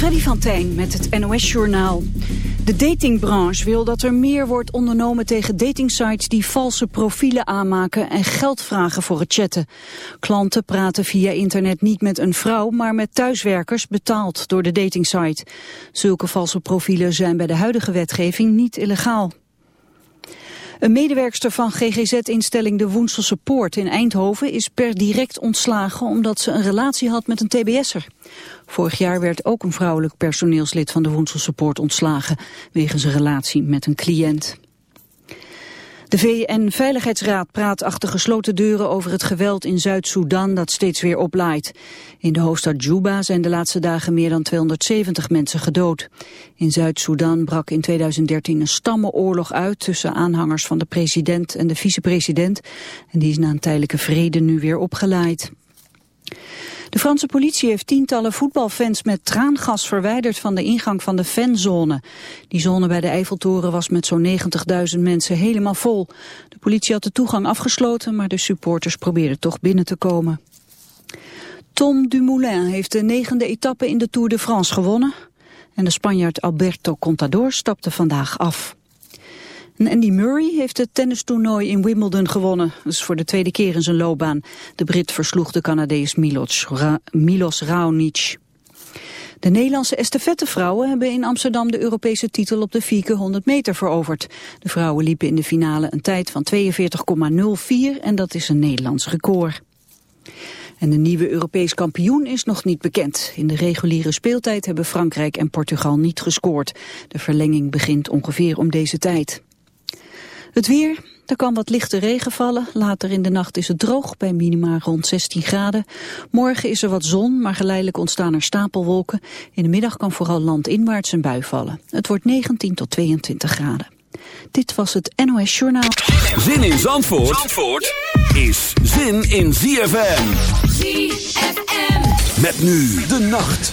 Freddy van Tijn met het NOS-journaal. De datingbranche wil dat er meer wordt ondernomen tegen datingsites die valse profielen aanmaken en geld vragen voor het chatten. Klanten praten via internet niet met een vrouw, maar met thuiswerkers betaald door de datingsite. Zulke valse profielen zijn bij de huidige wetgeving niet illegaal. Een medewerkster van GGZ-instelling De Woenselse Poort in Eindhoven is per direct ontslagen omdat ze een relatie had met een tbs'er. Vorig jaar werd ook een vrouwelijk personeelslid van de Woenselse Poort ontslagen wegens een relatie met een cliënt. De VN-veiligheidsraad praat achter gesloten deuren over het geweld in Zuid-Soedan dat steeds weer oplaait. In de hoofdstad Juba zijn de laatste dagen meer dan 270 mensen gedood. In Zuid-Soedan brak in 2013 een stammenoorlog uit tussen aanhangers van de president en de vicepresident. En die is na een tijdelijke vrede nu weer opgeleid. De Franse politie heeft tientallen voetbalfans met traangas verwijderd van de ingang van de fanzone. Die zone bij de Eiffeltoren was met zo'n 90.000 mensen helemaal vol. De politie had de toegang afgesloten, maar de supporters probeerden toch binnen te komen. Tom Dumoulin heeft de negende etappe in de Tour de France gewonnen. En de Spanjaard Alberto Contador stapte vandaag af. Andy Murray heeft het tennistoernooi in Wimbledon gewonnen. Dat is voor de tweede keer in zijn loopbaan. De Brit versloeg de Canadees Milos, Milos Raonic. De Nederlandse estafettevrouwen hebben in Amsterdam de Europese titel op de 400 meter veroverd. De vrouwen liepen in de finale een tijd van 42,04 en dat is een Nederlands record. En de nieuwe Europees kampioen is nog niet bekend. In de reguliere speeltijd hebben Frankrijk en Portugal niet gescoord. De verlenging begint ongeveer om deze tijd. Het weer, er kan wat lichte regen vallen. Later in de nacht is het droog bij minima rond 16 graden. Morgen is er wat zon, maar geleidelijk ontstaan er stapelwolken. In de middag kan vooral landinwaarts een bui vallen. Het wordt 19 tot 22 graden. Dit was het NOS Journaal. Zin in Zandvoort, Zandvoort is zin in ZFM. ZFM. Met nu de nacht.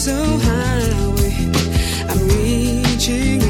so high. I'm reaching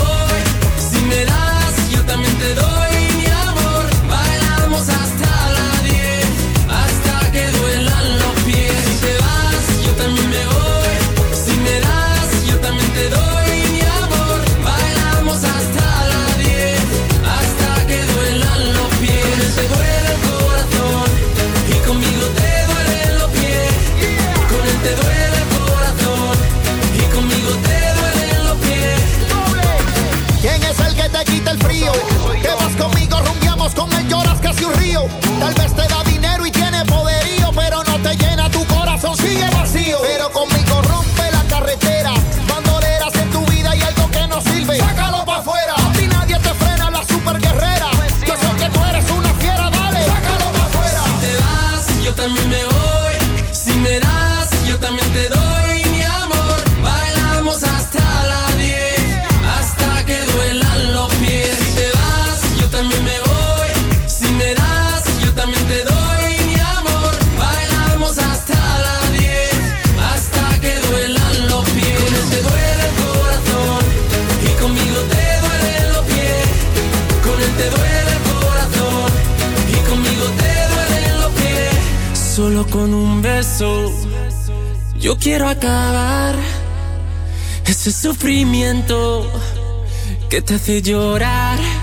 te hace llorar.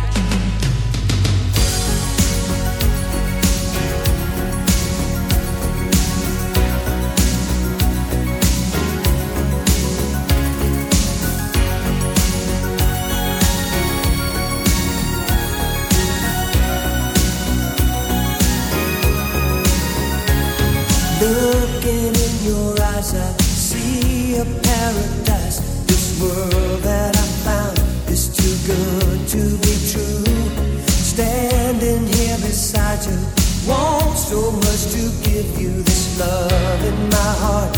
was to give you this love in my heart.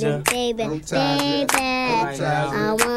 baptize ya. Baby, baby, baby, baby, baby,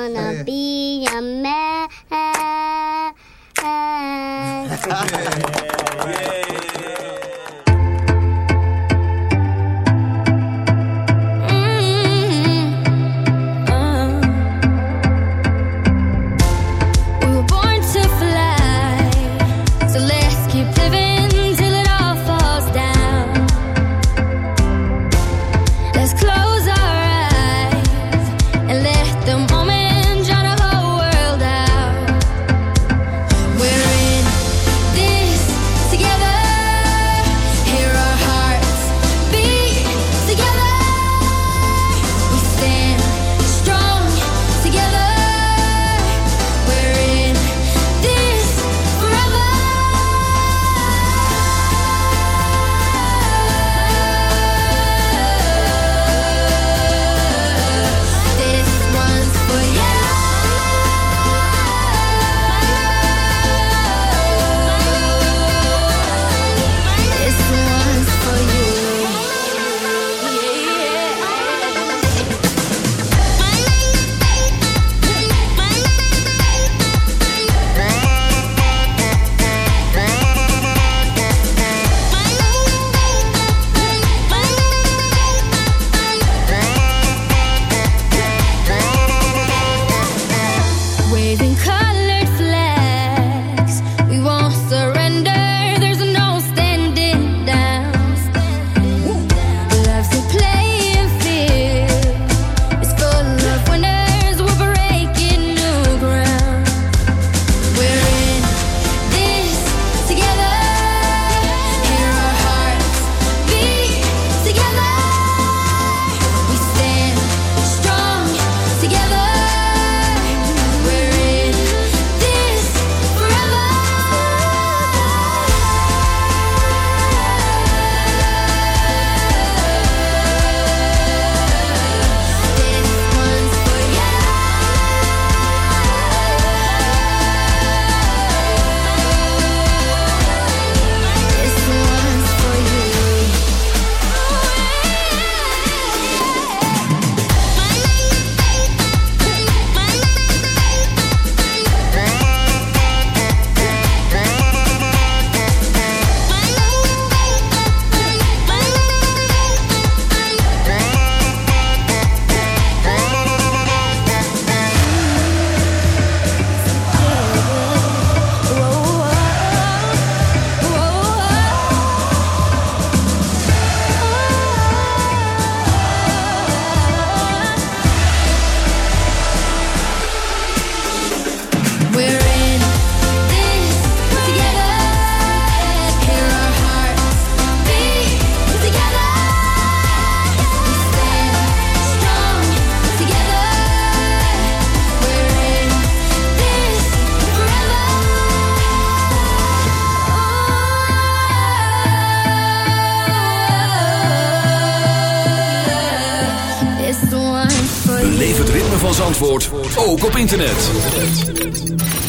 Zandvoort, ook op internet.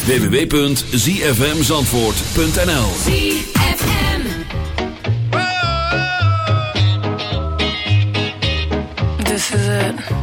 www.zfmzandvoort.nl This is it.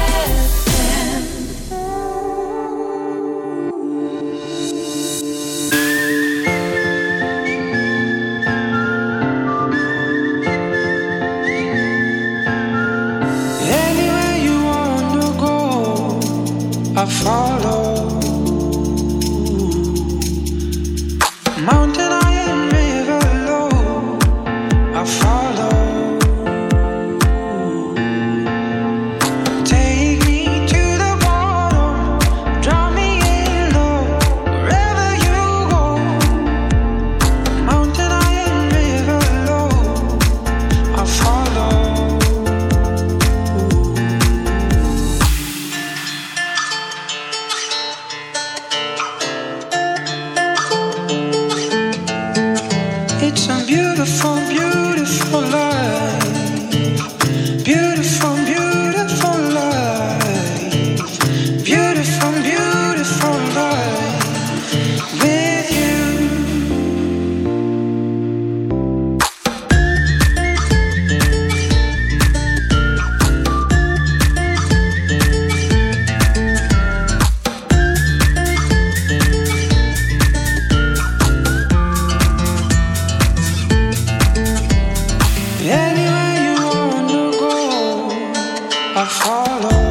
Follow.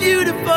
beautiful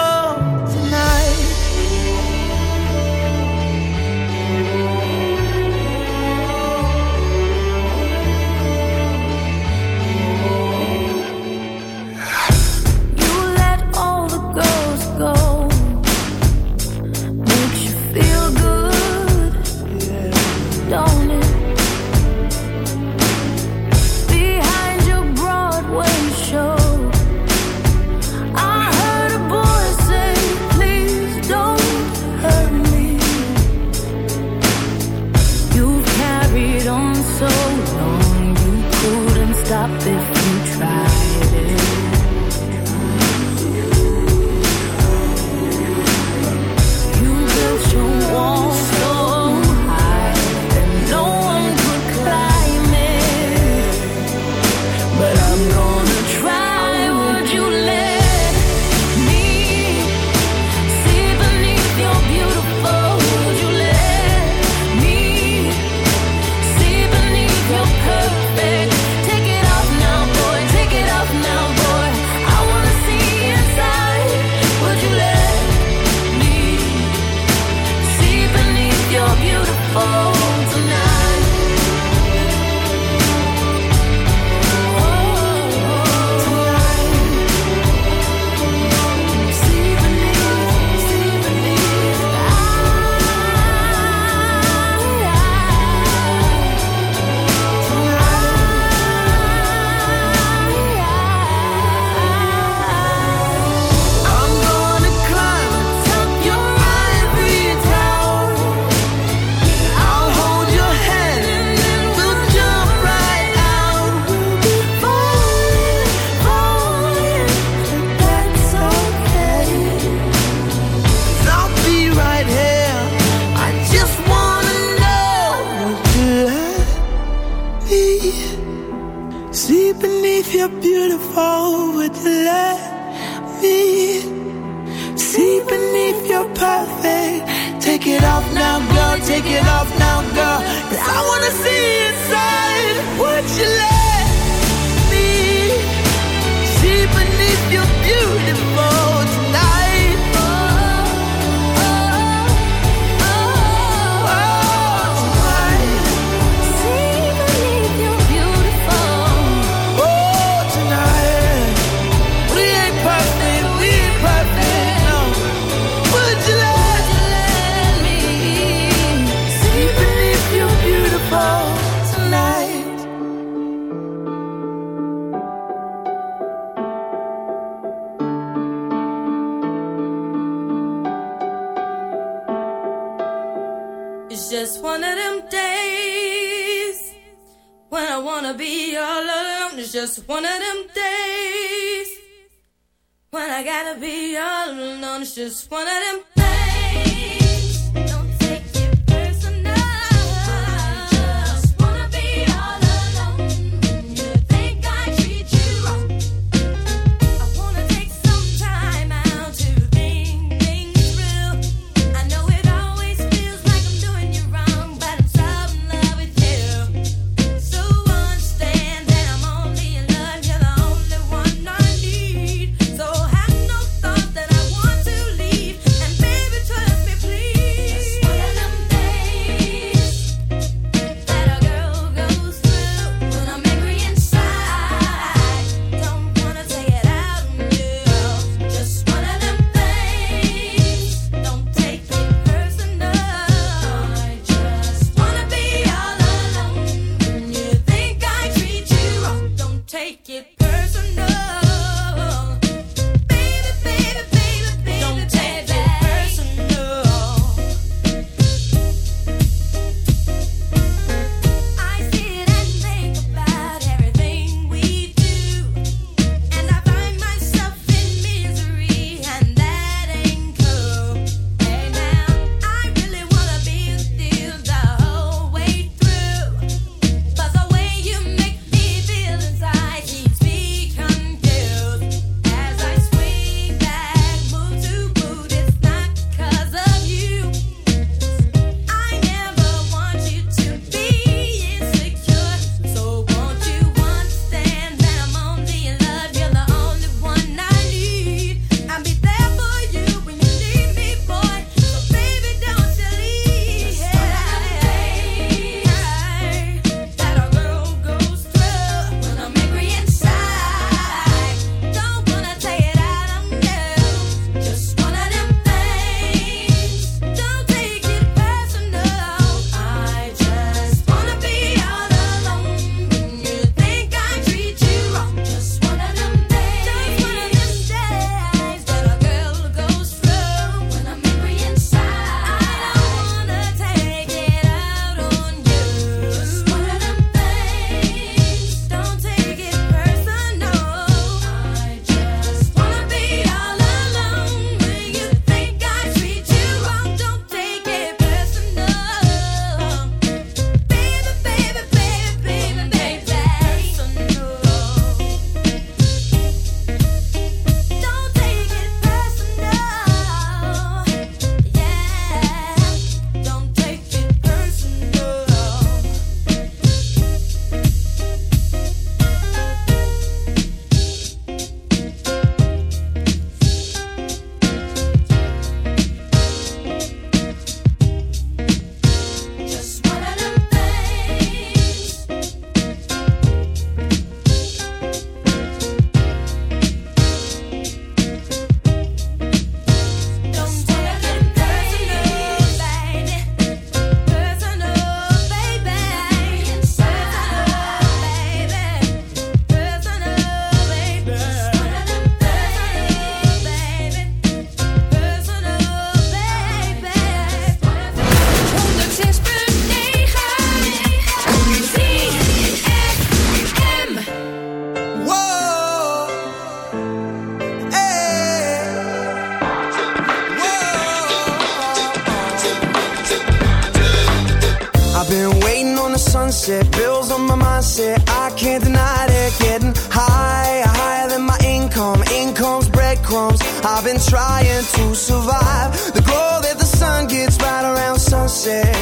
Getting higher, higher than my income. Income's breadcrumbs. I've been trying to survive. The glow that the sun gets right around sunset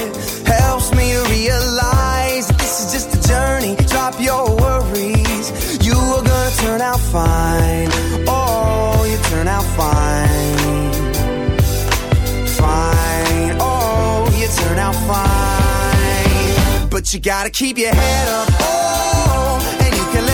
helps me to realize that this is just a journey. Drop your worries. You are gonna turn out fine. Oh, you turn out fine. Fine. Oh, you turn out fine. But you gotta keep your head up. Oh,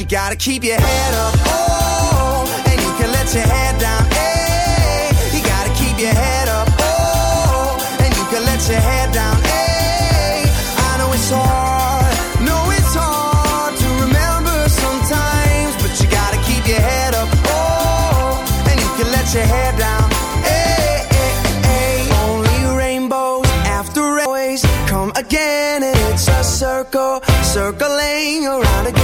You gotta keep your head up. Oh, and you can let your head down. Hey, you gotta keep your head up. Oh, and you can let your head down. Hey, I know it's hard. No, it's hard to remember sometimes. But you gotta keep your head up. Oh, and you can let your head down. Hey, hey, hey. Only rainbows after always come again, and it's a circle, circling around again.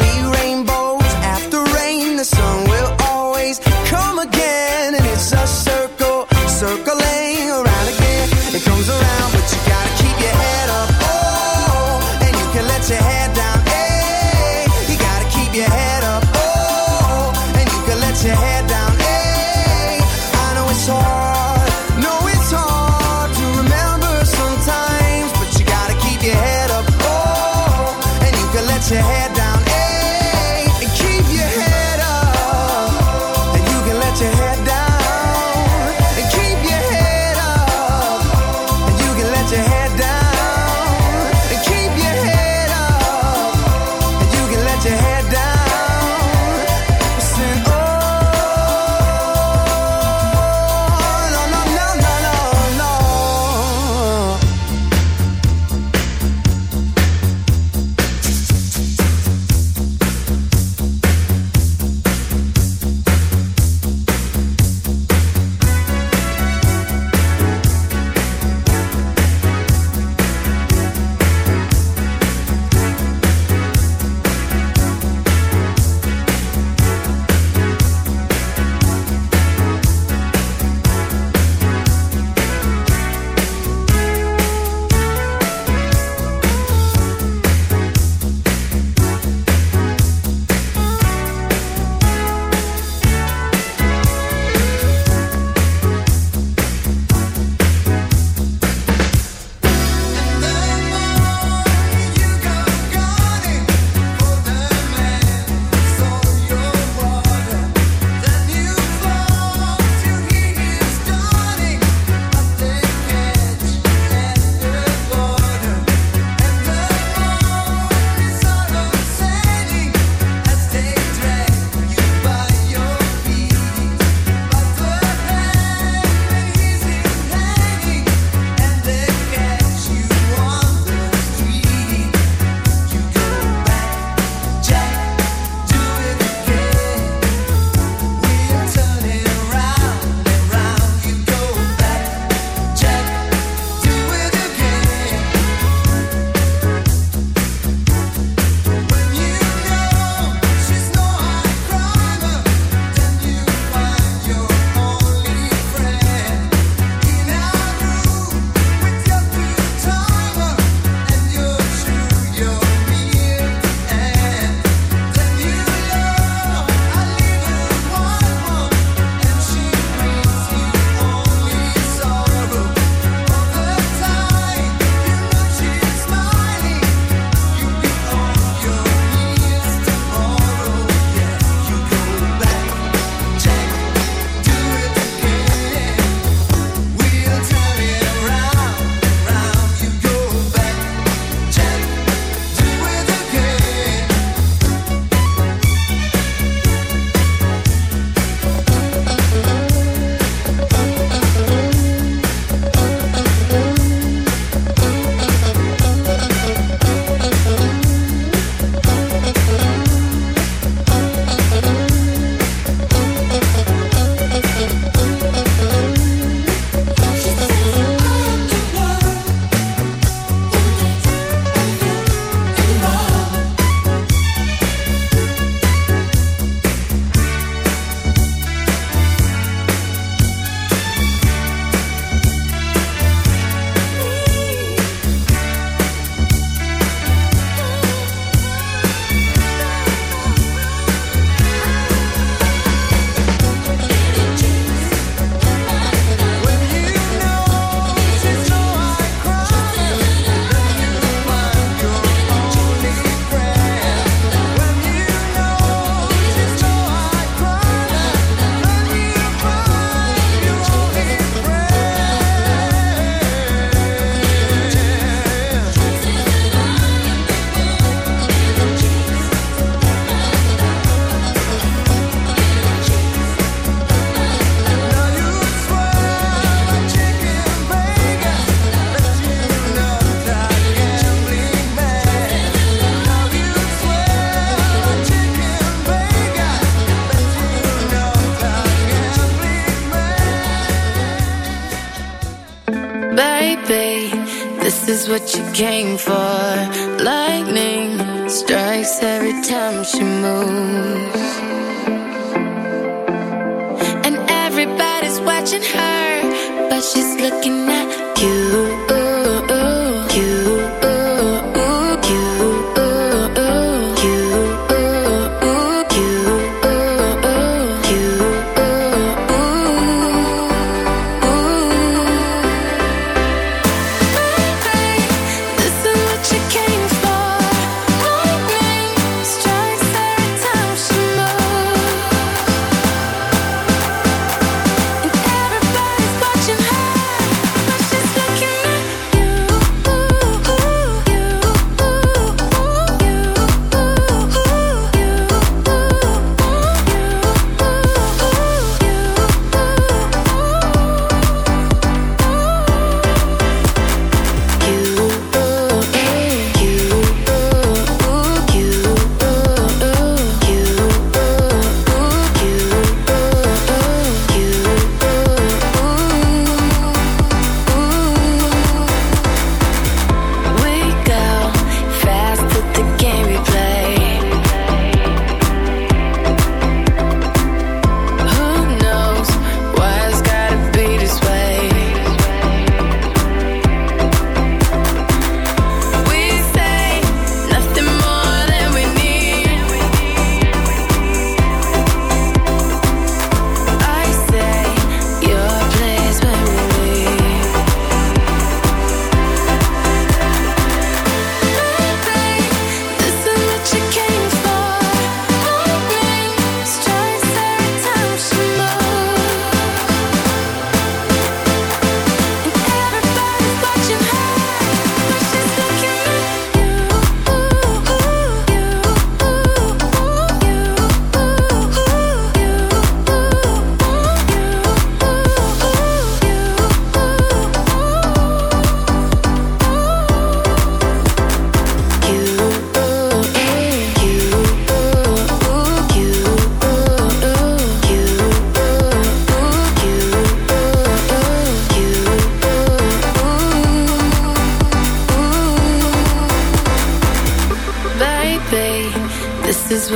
came for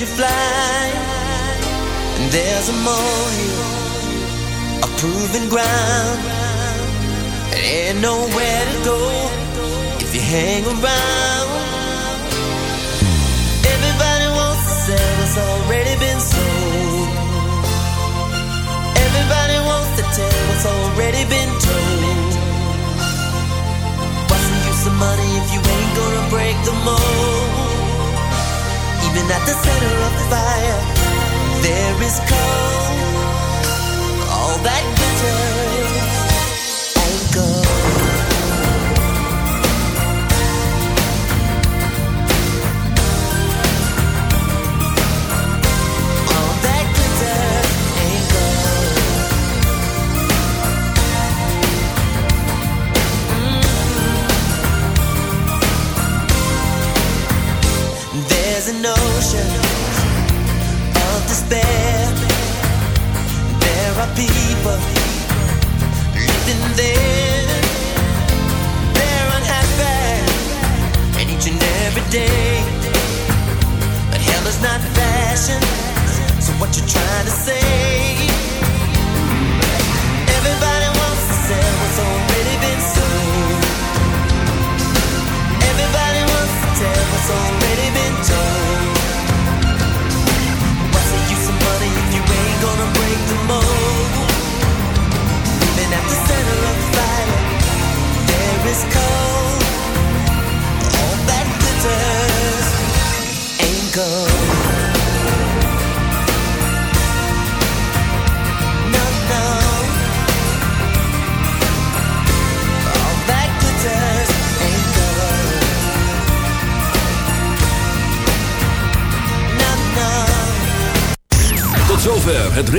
you fly. And there's a morning, a proven ground. And ain't nowhere to go if you hang around. Everybody wants to sell what's already been sold. Everybody wants to tell what's already been told.